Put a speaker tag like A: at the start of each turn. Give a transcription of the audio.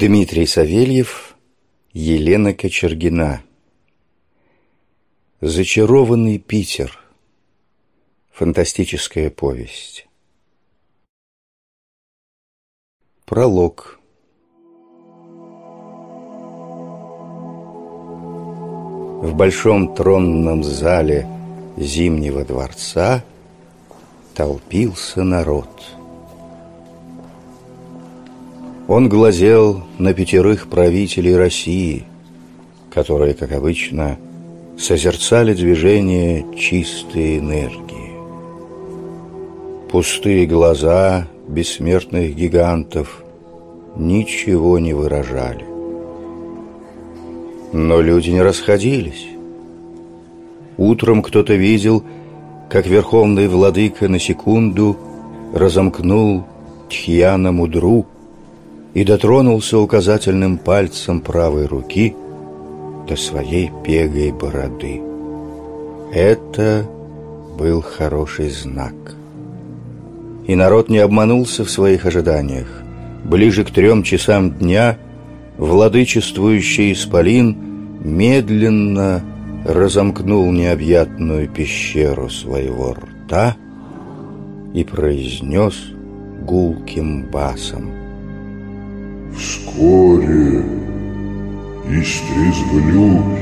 A: Дмитрий Савельев, Елена Кочергина. Зачарованный Питер. Фантастическая повесть. Пролог. В большом тронном зале Зимнего дворца толпился народ – он глазел на пятерых правителей России, которые, как обычно, созерцали движение чистой энергии. Пустые глаза бессмертных гигантов ничего не выражали. Но люди не расходились. Утром кто-то видел, как верховный владыка на секунду разомкнул Тхьяна Мудру, и дотронулся указательным пальцем правой руки до своей пегой бороды. Это был хороший знак. И народ не обманулся в своих ожиданиях. Ближе к трем часам дня владычествующий исполин медленно разомкнул необъятную пещеру своего рта и произнес гулким басом —
B: Вскоре истрезвлюсь